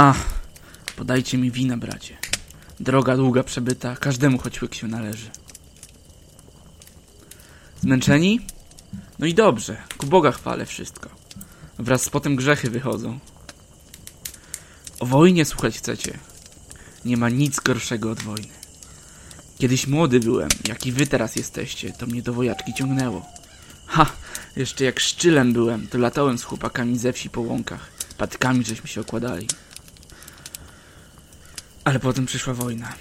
Ach, podajcie mi wina, bracie. Droga długa przebyta, każdemu choć łyk się należy. Zmęczeni? No i dobrze, ku Boga chwalę wszystko. Wraz z potem grzechy wychodzą. O wojnie słuchać chcecie. Nie ma nic gorszego od wojny. Kiedyś młody byłem, jak i wy teraz jesteście, to mnie do wojaczki ciągnęło. Ha, jeszcze jak szczylem byłem, to latałem z chłopakami ze wsi po łąkach. Patkami żeśmy się okładali. Ale potem przyszła wojna.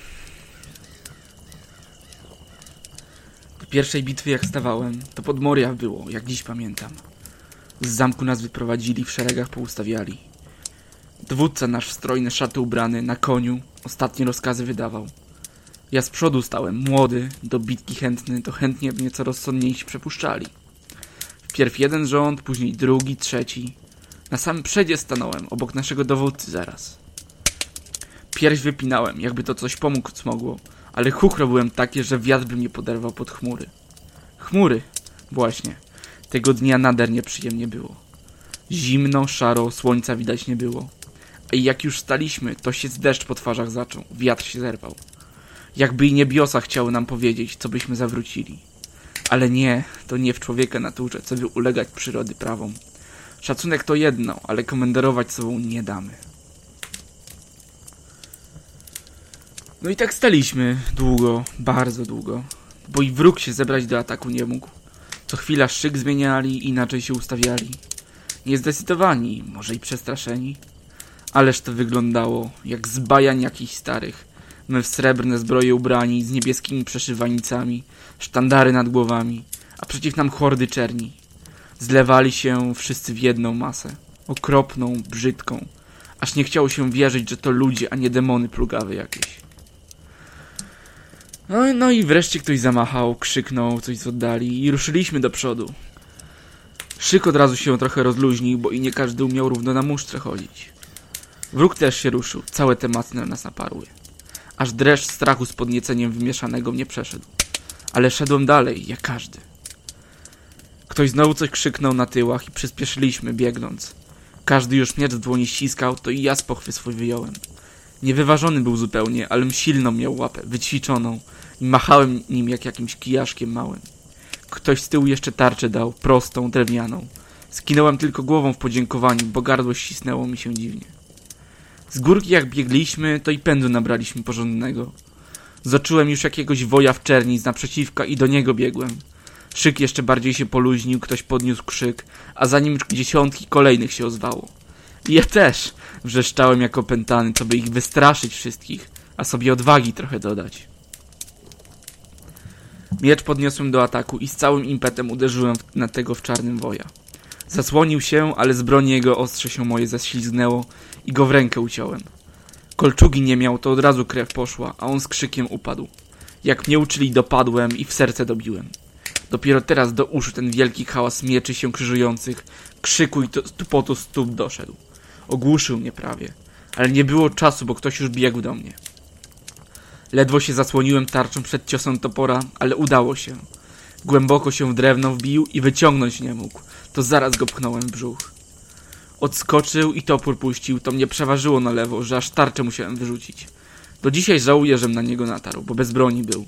Do pierwszej bitwy jak stawałem, to pod Moria było, jak dziś pamiętam. Z zamku nas wyprowadzili, w szeregach poustawiali. Dowódca nasz w strojne szaty ubrany, na koniu, ostatnie rozkazy wydawał. Ja z przodu stałem, młody, do bitki chętny, to chętnie mnie co rozsądniejsi przepuszczali. Wpierw jeden rząd, później drugi, trzeci. Na samym przedzie stanąłem, obok naszego dowódcy zaraz. Pierś wypinałem, jakby to coś pomóc mogło, ale chuchro byłem takie, że wiatr by mnie poderwał pod chmury. Chmury, właśnie. Tego dnia nader nieprzyjemnie było. Zimno, szaro, słońca widać nie było. A jak już staliśmy, to się deszcz po twarzach zaczął, wiatr się zerwał. Jakby i niebiosa chciały nam powiedzieć, co byśmy zawrócili. Ale nie, to nie w człowieka naturze, co by ulegać przyrody prawom. Szacunek to jedno, ale komenderować sobą nie damy. No i tak staliśmy długo, bardzo długo, bo i wróg się zebrać do ataku nie mógł. Co chwila szyk zmieniali, inaczej się ustawiali. Niezdecydowani, może i przestraszeni. Ależ to wyglądało, jak z bajań jakichś starych. My w srebrne zbroje ubrani, z niebieskimi przeszywanicami, sztandary nad głowami, a przeciw nam hordy czerni. Zlewali się wszyscy w jedną masę, okropną, brzydką, aż nie chciało się wierzyć, że to ludzie, a nie demony plugawe jakieś. No, no i wreszcie ktoś zamachał, krzyknął coś z oddali i ruszyliśmy do przodu. Szyk od razu się trochę rozluźnił, bo i nie każdy umiał równo na musztrze chodzić. Wróg też się ruszył, całe tematy na nas naparły. Aż dreszcz strachu z podnieceniem wymieszanego mnie przeszedł. Ale szedłem dalej, jak każdy. Ktoś znowu coś krzyknął na tyłach i przyspieszyliśmy, biegnąc. Każdy już miecz w dłoni ściskał, to i ja z pochwy swój wyjąłem. Niewyważony był zupełnie, ale silną miał łapę, wyćwiczoną i machałem nim jak jakimś kijaszkiem małym. Ktoś z tyłu jeszcze tarczę dał, prostą, drewnianą. Skinąłem tylko głową w podziękowaniu, bo gardło ścisnęło mi się dziwnie. Z górki jak biegliśmy, to i pędu nabraliśmy porządnego. Zoczyłem już jakiegoś woja w czerni z naprzeciwka i do niego biegłem. Szyk jeszcze bardziej się poluźnił, ktoś podniósł krzyk, a za nim dziesiątki kolejnych się ozwało. Ja też wrzeszczałem jako pętany, co by ich wystraszyć wszystkich, a sobie odwagi trochę dodać. Miecz podniosłem do ataku i z całym impetem uderzyłem na tego w czarnym woja. Zasłonił się, ale z broni jego ostrze się moje ześlizgnęło i go w rękę uciąłem. Kolczugi nie miał, to od razu krew poszła, a on z krzykiem upadł. Jak mnie uczyli, dopadłem i w serce dobiłem. Dopiero teraz do uszu ten wielki hałas mieczy się krzyżujących, krzyku i tupotu stóp doszedł. Ogłuszył mnie prawie, ale nie było czasu, bo ktoś już biegł do mnie. Ledwo się zasłoniłem tarczą przed ciosem topora, ale udało się. Głęboko się w drewno wbił i wyciągnąć nie mógł, to zaraz go pchnąłem w brzuch. Odskoczył i topór puścił, to mnie przeważyło na lewo, że aż tarczę musiałem wyrzucić. Do dzisiaj żałuję, żem na niego natarł, bo bez broni był.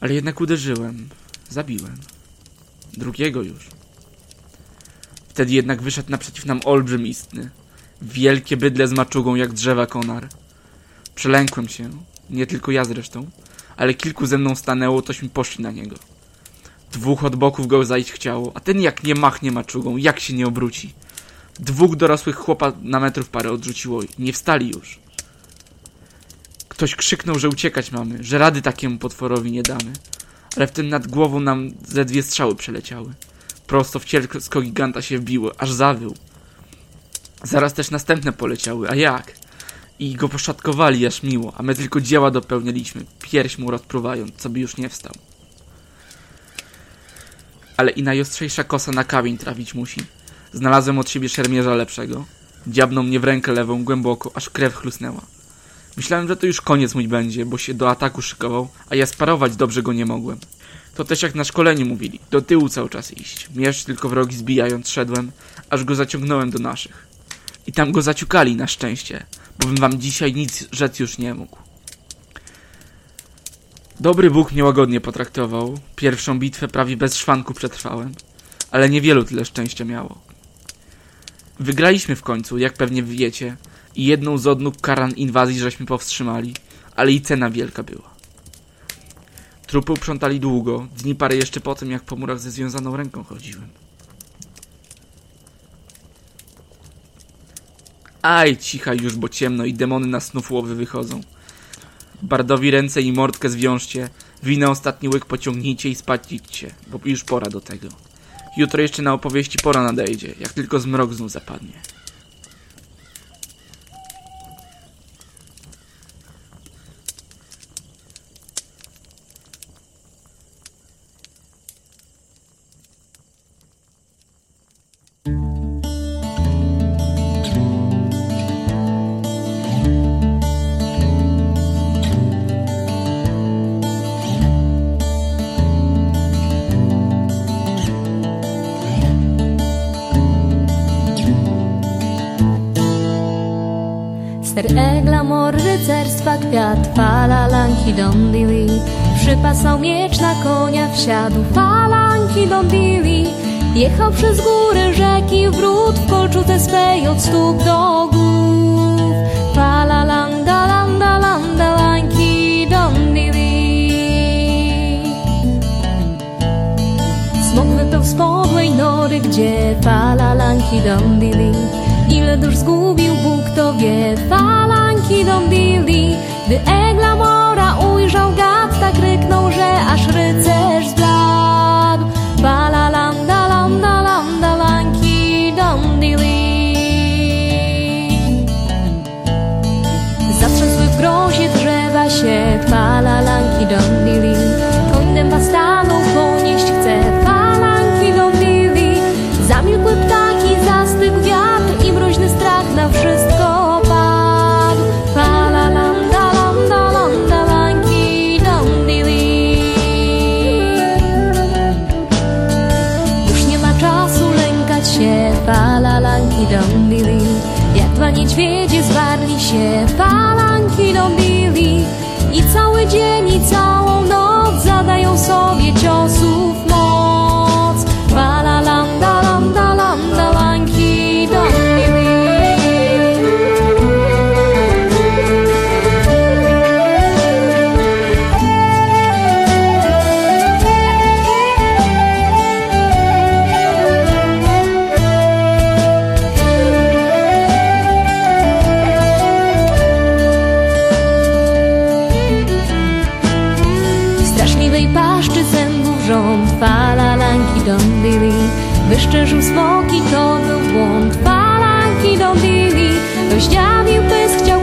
Ale jednak uderzyłem. Zabiłem. Drugiego już. Wtedy jednak wyszedł naprzeciw nam olbrzym istny. Wielkie bydle z maczugą jak drzewa konar. Przelękłem się. Nie tylko ja zresztą. Ale kilku ze mną stanęło, tośmy poszli na niego. Dwóch od boków go zajść chciało, a ten jak nie machnie maczugą, jak się nie obróci. Dwóch dorosłych chłopa na metrów parę odrzuciło i nie wstali już. Ktoś krzyknął, że uciekać mamy, że rady takiemu potworowi nie damy. Ale wtedy nad głową nam ze dwie strzały przeleciały. Prosto w cielsko giganta się wbiły, aż zawył. Zaraz też następne poleciały, a jak? I go poszatkowali aż miło, a my tylko dzieła dopełnialiśmy, pierś mu rozpruwając, co by już nie wstał. Ale i najostrzejsza kosa na kamień trafić musi. Znalazłem od siebie szermierza lepszego. Dziabnął mnie w rękę lewą głęboko, aż krew chlusnęła. Myślałem, że to już koniec mój będzie, bo się do ataku szykował, a ja sparować dobrze go nie mogłem. To też jak na szkoleniu mówili, do tyłu cały czas iść. Miecz tylko wrogi zbijając szedłem, aż go zaciągnąłem do naszych. I tam go zaciukali na szczęście, bo bym wam dzisiaj nic rzec już nie mógł. Dobry Bóg mnie łagodnie potraktował. Pierwszą bitwę prawie bez szwanku przetrwałem, ale niewielu tyle szczęścia miało. Wygraliśmy w końcu, jak pewnie wiecie, i jedną z odnóg karan inwazji żeśmy powstrzymali, ale i cena wielka była. Trupy uprzątali długo, dni parę jeszcze po tym, jak po murach ze związaną ręką chodziłem. Aj, cicha już, bo ciemno i demony na snów łowy wychodzą. Bardowi ręce i mordkę zwiążcie, winę ostatni łyk pociągnijcie i spać bo już pora do tego. Jutro jeszcze na opowieści pora nadejdzie, jak tylko zmrok znów zapadnie. Ster eglamor rycerstwa kwiat, falanki dondili. Przypasał miecz na konia, wsiadł, falanki dondili. Jechał przez góry, rzeki, w bród, w kolczuce swej od stóp do głów. Falalanda, landa, landa, lańki dondili. Smok wypeł z podłej nory, gdzie falalanki dąbili. Ile dusz zgubił Bóg to wie, the end. Się, falalanki dąbili. Jak dwa niedźwiedzie zwarli się, falanki dąbili. I cały dzień i całą noc zadają sobie ciosów rząd, falalanki dąbili. Wyszczerzył smoki, to był błąd, falanki dąbili. Rozdziawił pysk, chciał